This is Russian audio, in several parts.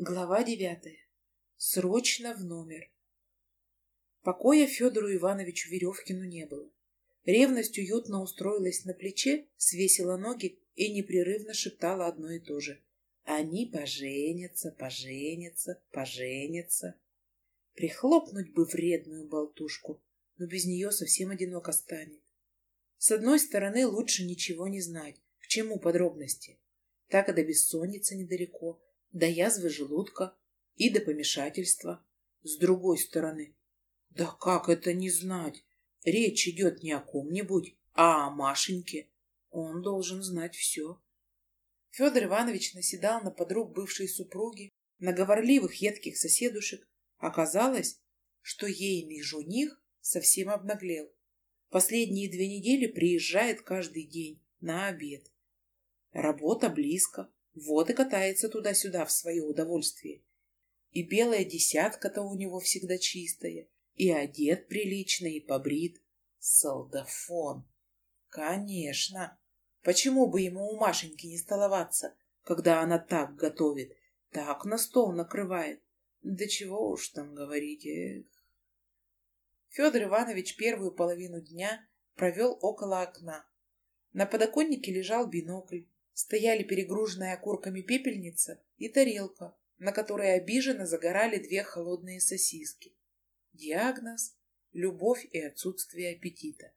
Глава девятая. Срочно в номер. Покоя Федору Ивановичу Веревкину не было. Ревность уютно устроилась на плече, свесила ноги и непрерывно шептала одно и то же. Они поженятся, поженятся, поженятся. Прихлопнуть бы вредную болтушку, но без нее совсем одиноко станет. С одной стороны, лучше ничего не знать. К чему подробности? Так и до бессонницы недалеко, до язвы желудка и до помешательства. С другой стороны, да как это не знать? Речь идет не о ком-нибудь, а о Машеньке. Он должен знать все. Федор Иванович наседал на подруг бывшей супруги, на говорливых едких соседушек. Оказалось, что ейный жених совсем обнаглел. Последние две недели приезжает каждый день на обед. Работа близко, вот и катается туда-сюда в свое удовольствие. И белая десятка-то у него всегда чистая, и одет прилично, и побрит. Солдафон. Конечно. Почему бы ему у Машеньки не столоваться, когда она так готовит, так на стол накрывает? Да чего уж там говорить, эх. Федор Иванович первую половину дня провел около окна. На подоконнике лежал бинокль. Стояли перегруженная окурками пепельница и тарелка, на которой обиженно загорали две холодные сосиски. Диагноз – любовь и отсутствие аппетита.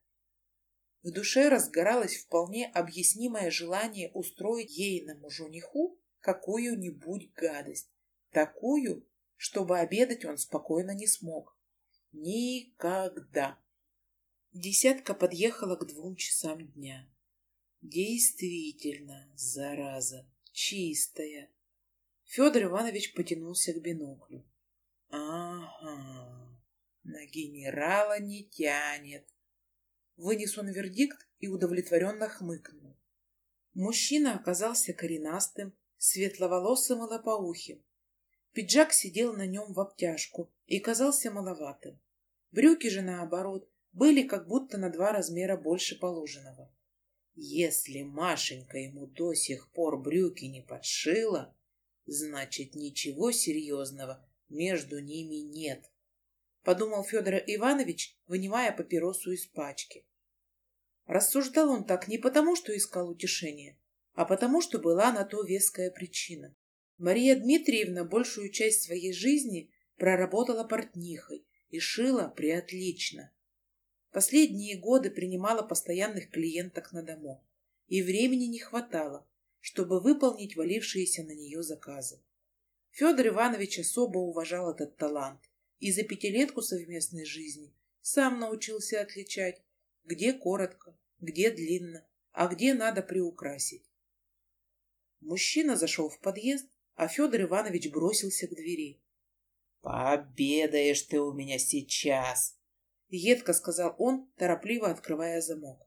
В душе разгоралось вполне объяснимое желание устроить ейному жениху какую-нибудь гадость, такую, чтобы обедать он спокойно не смог. Никогда. Десятка подъехала к двум часам дня. Действительно, зараза, чистая. Федор Иванович потянулся к биноклю. Ага, на генерала не тянет. Вынес он вердикт и удовлетворенно хмыкнул. Мужчина оказался коренастым, светловолосым и лопоухим. Пиджак сидел на нем в обтяжку и казался маловатым. Брюки же, наоборот, были как будто на два размера больше положенного. Если Машенька ему до сих пор брюки не подшила, значит, ничего серьезного между ними нет, — подумал Федор Иванович, вынимая папиросу из пачки. Рассуждал он так не потому, что искал утешения, а потому, что была на то веская причина. Мария Дмитриевна большую часть своей жизни проработала портнихой и шила приотлично. Последние годы принимала постоянных клиенток на дому, и времени не хватало, чтобы выполнить валившиеся на нее заказы. Федор Иванович особо уважал этот талант и за пятилетку совместной жизни сам научился отличать, где коротко, где длинно, а где надо приукрасить. Мужчина зашел в подъезд, а Федор Иванович бросился к двери. «Пообедаешь ты у меня сейчас!» Едко сказал он, торопливо открывая замок.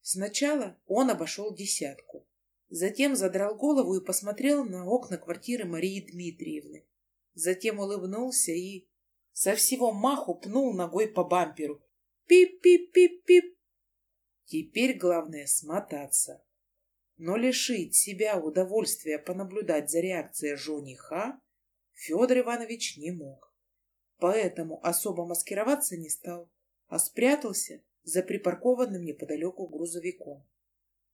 Сначала он обошел десятку, затем задрал голову и посмотрел на окна квартиры Марии Дмитриевны. Затем улыбнулся и со всего маху пнул ногой по бамперу. Пип-пип-пип-пип. Теперь главное смотаться. Но лишить себя удовольствия понаблюдать за реакцией жениха Федор Иванович не мог поэтому особо маскироваться не стал, а спрятался за припаркованным неподалеку грузовиком.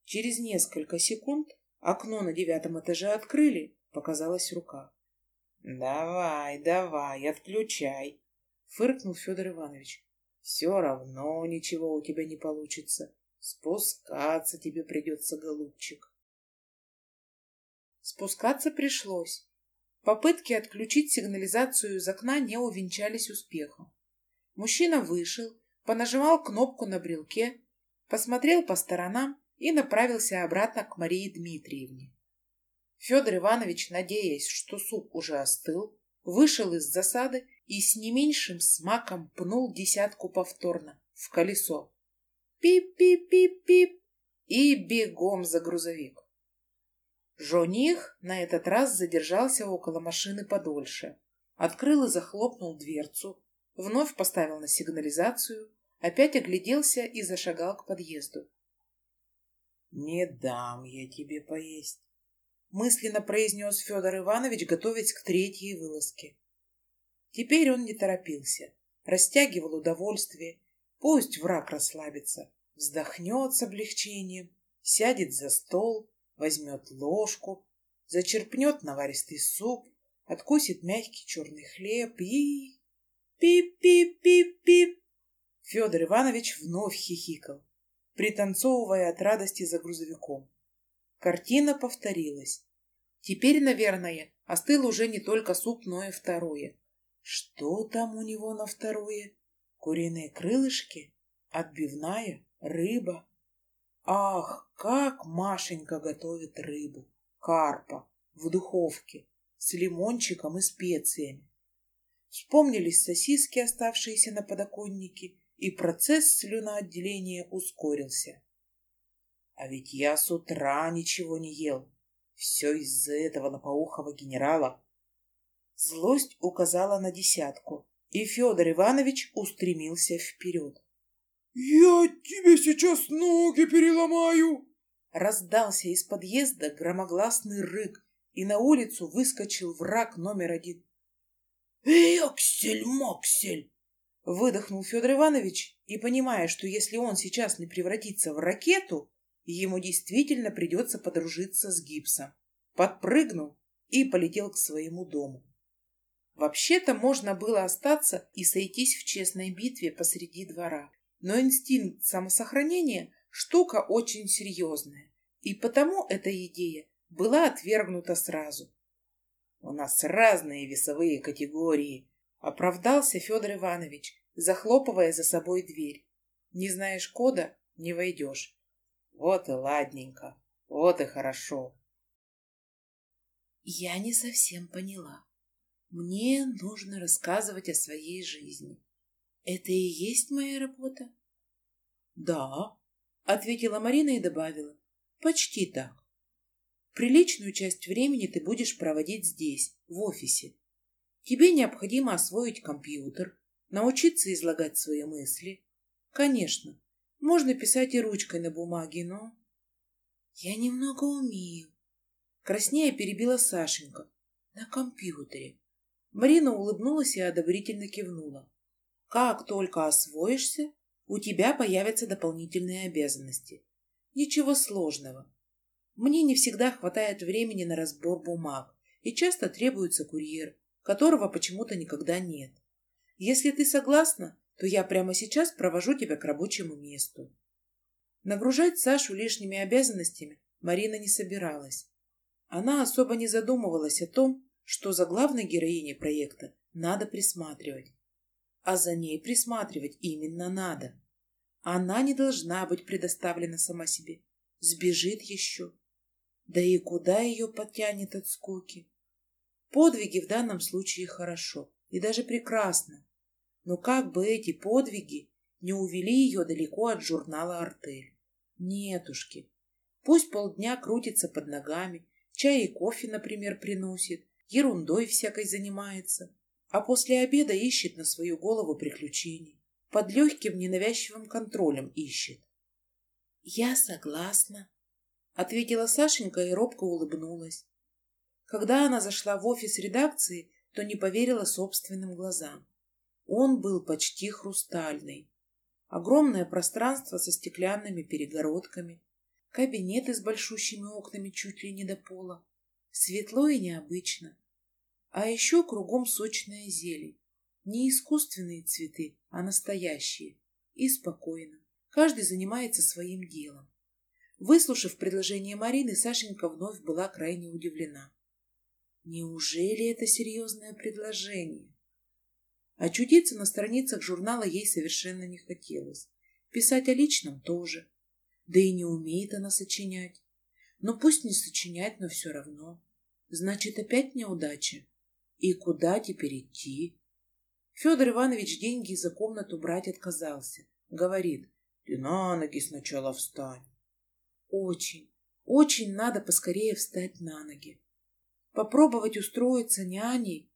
Через несколько секунд окно на девятом этаже открыли, показалась рука. «Давай, давай, отключай!» — фыркнул Федор Иванович. «Все равно ничего у тебя не получится. Спускаться тебе придется, голубчик». Спускаться пришлось. Попытки отключить сигнализацию из окна не увенчались успехом. Мужчина вышел, понажимал кнопку на брелке, посмотрел по сторонам и направился обратно к Марии Дмитриевне. Федор Иванович, надеясь, что суп уже остыл, вышел из засады и с не меньшим смаком пнул десятку повторно в колесо. Пип-пип-пип-пип и бегом за грузовик. Жоних на этот раз задержался около машины подольше. Открыл и захлопнул дверцу, вновь поставил на сигнализацию, опять огляделся и зашагал к подъезду. «Не дам я тебе поесть. мысленно произнес Федор Иванович, готовясь к третьей вылазке. Теперь он не торопился, растягивал удовольствие. Пусть враг расслабится, вздохнет с облегчением, сядет за стол, возьмет ложку, зачерпнет наваристый суп, откусит мягкий черный хлеб и... Пип-пип-пип-пип! Федор Иванович вновь хихикал, пританцовывая от радости за грузовиком. Картина повторилась. Теперь, наверное, остыл уже не только суп, но и второе. Что там у него на второе? Куриные крылышки? Отбивная? Рыба? Ах, как Машенька готовит рыбу! Карпа в духовке с лимончиком и специями. Вспомнились сосиски, оставшиеся на подоконнике, и процесс слюноотделения ускорился. А ведь я с утра ничего не ел. Все из-за этого напоухого генерала. Злость указала на десятку, и Федор Иванович устремился вперед. «Я тебе сейчас ноги переломаю!» Раздался из подъезда громогласный рык, и на улицу выскочил враг номер один. «Эксель-моксель!» Выдохнул Федор Иванович и, понимая, что если он сейчас не превратится в ракету, ему действительно придется подружиться с гипсом, подпрыгнул и полетел к своему дому. Вообще-то можно было остаться и сойтись в честной битве посреди двора, но инстинкт самосохранения – штука очень серьезная, и потому эта идея была отвергнута сразу. У нас разные весовые категории, оправдался Федор Иванович, захлопывая за собой дверь. Не знаешь кода – не войдешь. Вот и ладненько, вот и хорошо. Я не совсем поняла. Мне нужно рассказывать о своей жизни. Это и есть моя работа? Да, ответила Марина и добавила. Почти так. Приличную часть времени ты будешь проводить здесь, в офисе. Тебе необходимо освоить компьютер, научиться излагать свои мысли. Конечно, можно писать и ручкой на бумаге, но... Я немного умею. Краснея перебила Сашенька. На компьютере. Марина улыбнулась и одобрительно кивнула. Как только освоишься, у тебя появятся дополнительные обязанности. Ничего сложного. Мне не всегда хватает времени на разбор бумаг, и часто требуется курьер, которого почему-то никогда нет. Если ты согласна, то я прямо сейчас провожу тебя к рабочему месту. Нагружать Сашу лишними обязанностями Марина не собиралась. Она особо не задумывалась о том, что за главной героиней проекта надо присматривать. А за ней присматривать именно надо. Она не должна быть предоставлена сама себе. Сбежит еще. Да и куда ее подтянет от скуки? Подвиги в данном случае хорошо и даже прекрасно. Но как бы эти подвиги не увели ее далеко от журнала «Артель». Нетушки. Пусть полдня крутится под ногами, чай и кофе, например, приносит, ерундой всякой занимается, а после обеда ищет на свою голову приключений. Под легким ненавязчивым контролем ищет. «Я согласна», — ответила Сашенька и робко улыбнулась. Когда она зашла в офис редакции, то не поверила собственным глазам. Он был почти хрустальный. Огромное пространство со стеклянными перегородками, кабинеты с большущими окнами чуть ли не до пола. Светло и необычно. А еще кругом сочная зелень. Не искусственные цветы, а настоящие. И спокойно. Каждый занимается своим делом. Выслушав предложение Марины, Сашенька вновь была крайне удивлена. Неужели это серьезное предложение? Очутиться на страницах журнала ей совершенно не хотелось. Писать о личном тоже. Да и не умеет она сочинять. Но пусть не сочинять, но все равно. Значит, опять неудача. И куда теперь идти? Федор Иванович деньги за комнату брать отказался. Говорит, ты на ноги сначала встань. Очень, очень надо поскорее встать на ноги. Попробовать устроиться няней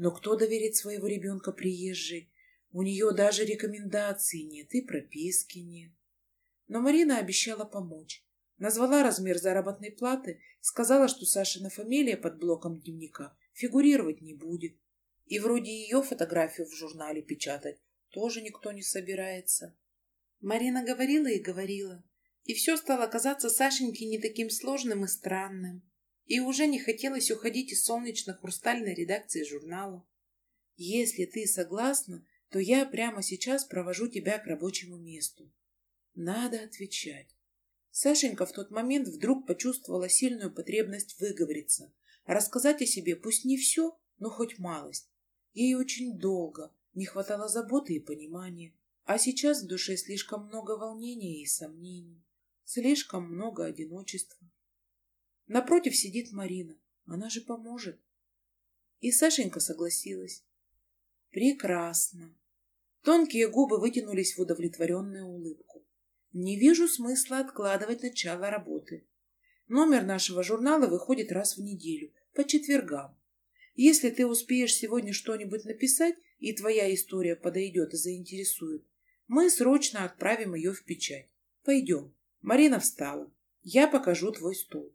но кто доверит своего ребенка приезжей? У нее даже рекомендаций нет и прописки нет. Но Марина обещала помочь. Назвала размер заработной платы, сказала, что Сашина фамилия под блоком дневника фигурировать не будет. И вроде ее фотографию в журнале печатать тоже никто не собирается. Марина говорила и говорила, и все стало казаться Сашеньке не таким сложным и странным. И уже не хотелось уходить из солнечно-хрустальной редакции журнала. Если ты согласна, то я прямо сейчас провожу тебя к рабочему месту. Надо отвечать. Сашенька в тот момент вдруг почувствовала сильную потребность выговориться, рассказать о себе пусть не все, но хоть малость. Ей очень долго не хватало заботы и понимания, а сейчас в душе слишком много волнения и сомнений, слишком много одиночества. Напротив сидит Марина, она же поможет. И Сашенька согласилась. Прекрасно. Тонкие губы вытянулись в удовлетворенную улыбку. Не вижу смысла откладывать начало работы. Номер нашего журнала выходит раз в неделю, по четвергам. Если ты успеешь сегодня что-нибудь написать, и твоя история подойдет и заинтересует, мы срочно отправим ее в печать. Пойдем. Марина встала. Я покажу твой стол.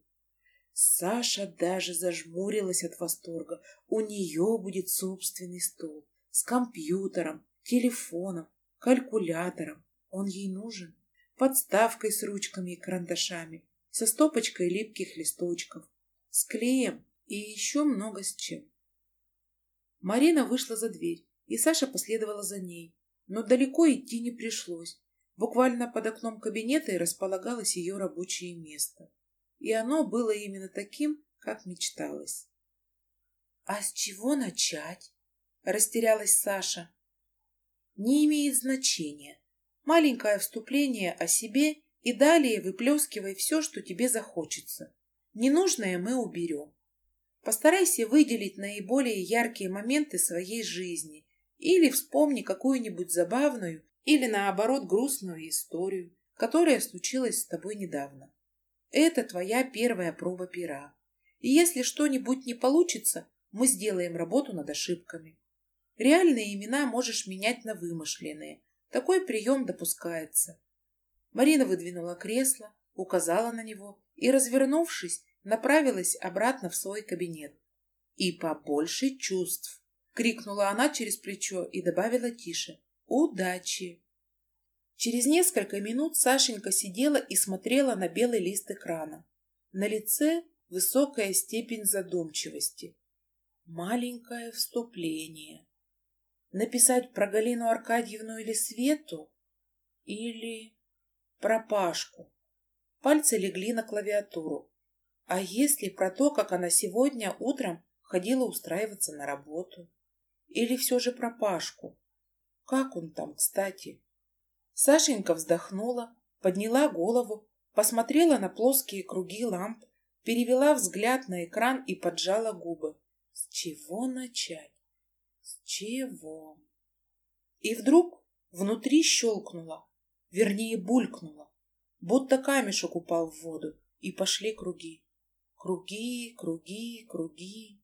Саша даже зажмурилась от восторга. У нее будет собственный стол с компьютером, телефоном, калькулятором. Он ей нужен. Подставкой с ручками и карандашами, со стопочкой липких листочков, с клеем и еще много с чем. Марина вышла за дверь, и Саша последовала за ней. Но далеко идти не пришлось. Буквально под окном кабинета и располагалось ее рабочее место. И оно было именно таким, как мечталось. «А с чего начать?» Растерялась Саша. Не имеет значения. Маленькое вступление о себе и далее выплескивай все, что тебе захочется. Ненужное мы уберем. Постарайся выделить наиболее яркие моменты своей жизни или вспомни какую-нибудь забавную или, наоборот, грустную историю, которая случилась с тобой недавно. Это твоя первая проба пера. И если что-нибудь не получится, мы сделаем работу над ошибками. Реальные имена можешь менять на вымышленные. Такой прием допускается. Марина выдвинула кресло, указала на него и, развернувшись, направилась обратно в свой кабинет. «И побольше чувств!» — крикнула она через плечо и добавила тише. «Удачи!» Через несколько минут Сашенька сидела и смотрела на белый лист экрана. На лице высокая степень задумчивости. Маленькое вступление. Написать про Галину Аркадьевну или Свету? Или про Пашку? Пальцы легли на клавиатуру. А если про то, как она сегодня утром ходила устраиваться на работу? Или все же про Пашку? Как он там, кстати? Сашенька вздохнула, подняла голову, посмотрела на плоские круги ламп, перевела взгляд на экран и поджала губы. С чего начать? С чего? И вдруг внутри щелкнуло, вернее булькнуло, будто камешек упал в воду, и пошли круги. Круги, круги, круги.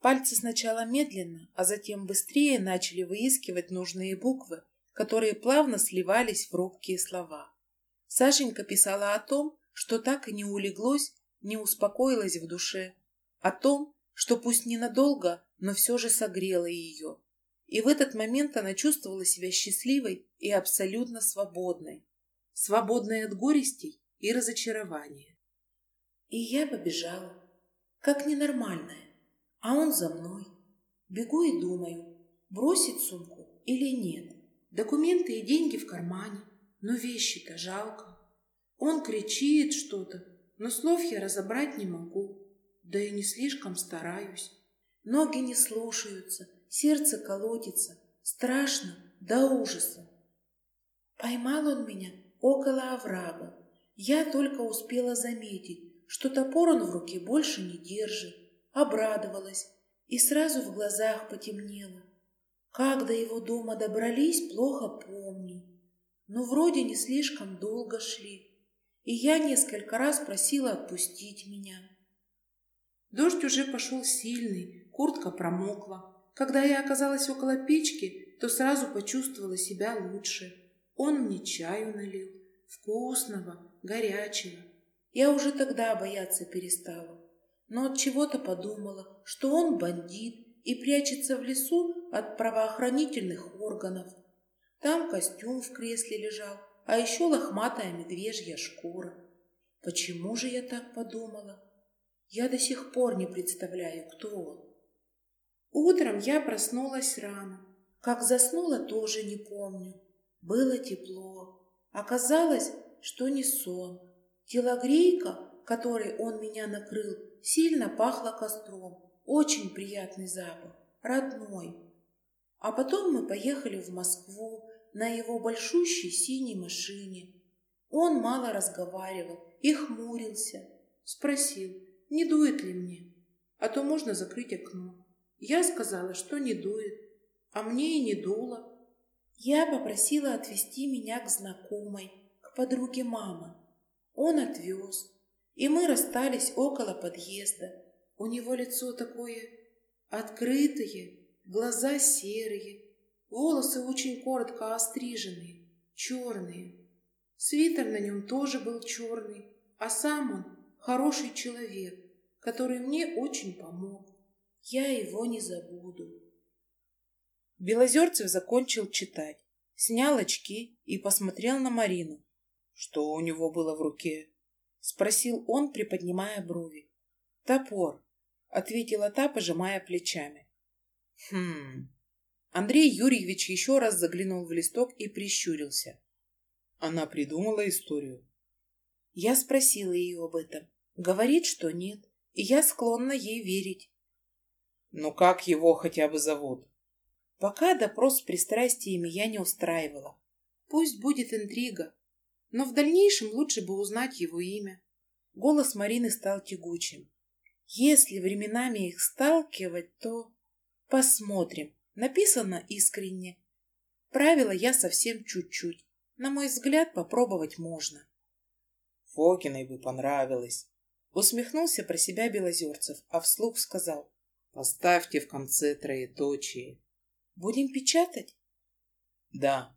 Пальцы сначала медленно, а затем быстрее начали выискивать нужные буквы, которые плавно сливались в робкие слова. Сашенька писала о том, что так и не улеглось, не успокоилось в душе, о том, что пусть ненадолго, но все же согрело ее. И в этот момент она чувствовала себя счастливой и абсолютно свободной. Свободной от горестей и разочарования. И я побежала, как ненормальная, а он за мной. Бегу и думаю, бросить сумку или нет. Документы и деньги в кармане, но вещи-то жалко. Он кричит что-то, но слов я разобрать не могу, да и не слишком стараюсь. Ноги не слушаются, сердце колотится, страшно до ужаса. Поймал он меня около оврага. Я только успела заметить, что топор он в руке больше не держит. Обрадовалась, и сразу в глазах потемнело. Как до его дома добрались, плохо помню. Но вроде не слишком долго шли, и я несколько раз просила отпустить меня. Дождь уже пошел сильный, Куртка промокла. Когда я оказалась около печки, то сразу почувствовала себя лучше. Он мне чаю налил. Вкусного, горячего. Я уже тогда бояться перестала, но от чего-то подумала, что он бандит и прячется в лесу от правоохранительных органов. Там костюм в кресле лежал, а еще лохматая медвежья шкура. Почему же я так подумала? Я до сих пор не представляю, кто он. Утром я проснулась рано. Как заснула, тоже не помню. Было тепло. Оказалось, что не сон. Телогрейка, которой он меня накрыл, сильно пахла костром. Очень приятный запах, родной. А потом мы поехали в Москву на его большущей синей машине. Он мало разговаривал и хмурился. Спросил, не дует ли мне, а то можно закрыть окно. Я сказала, что не дует, а мне и не дуло. Я попросила отвезти меня к знакомой, к подруге мамы. Он отвез, и мы расстались около подъезда. У него лицо такое открытое, глаза серые, волосы очень коротко остриженные, черные. Свитер на нем тоже был черный, а сам он хороший человек, который мне очень помог. Я его не забуду. Белозерцев закончил читать, снял очки и посмотрел на Марину. Что у него было в руке? Спросил он, приподнимая брови. Топор ответила та, пожимая плечами. Хм. Андрей Юрьевич еще раз заглянул в листок и прищурился. Она придумала историю. Я спросила ее об этом. Говорит, что нет, и я склонна ей верить. Но как его хотя бы зовут? Пока допрос с пристрастиями я не устраивала. Пусть будет интрига, но в дальнейшем лучше бы узнать его имя. Голос Марины стал тягучим. Если временами их сталкивать, то... Посмотрим. Написано искренне. Правила я совсем чуть-чуть. На мой взгляд, попробовать можно. Фокиной бы понравилось. Усмехнулся про себя Белозерцев, а вслух сказал. Поставьте в конце троеточие. Будем печатать? Да.